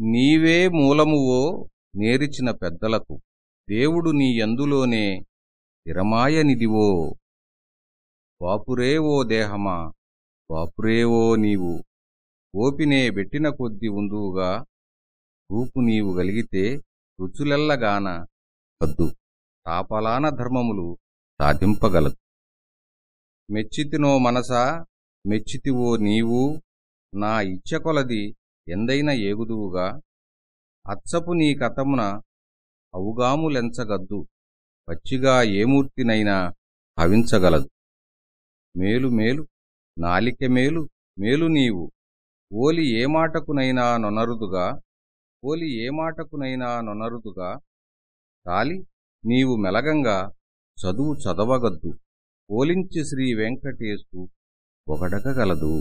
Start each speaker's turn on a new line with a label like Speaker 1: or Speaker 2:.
Speaker 1: నీవే మూలమువో నేరిచిన పెద్దలకు. దేవుడు నీ ఎందులోనే స్థిరమాయనిదివో. వాపురే ఓ దేహమా వాపురే ఓ నీవు. ఓపినే బెట్టిన కొద్ది ఉందువుగా రూపు నీవు గలిగితే రుచులెల్లగాన వద్దు. తాపలాన ధర్మములు సాధింపగలదు. మెచ్చితినో మనసా మెచ్చితివో నీవు. నా ఇచ్చకొలది ఎందైన ఏగుదువుగా? అచ్చపు నీ కథమున అవుగాములెంచగద్దు. పచ్చిగా ఏమూర్తినైనా భవించగలదు మేలు మేలు నాలిక మేలు మేలు నీవు. ఓలి ఏ మాటకునైనా నొనరుదుగా? ఓలి ఏ మాటకునైనా నొనరుదుగా? కాలి నీవు మెలగంగా చదువు చదవగద్దు. ఓలించి శ్రీ వెంకటేశు ఒకడగగలదు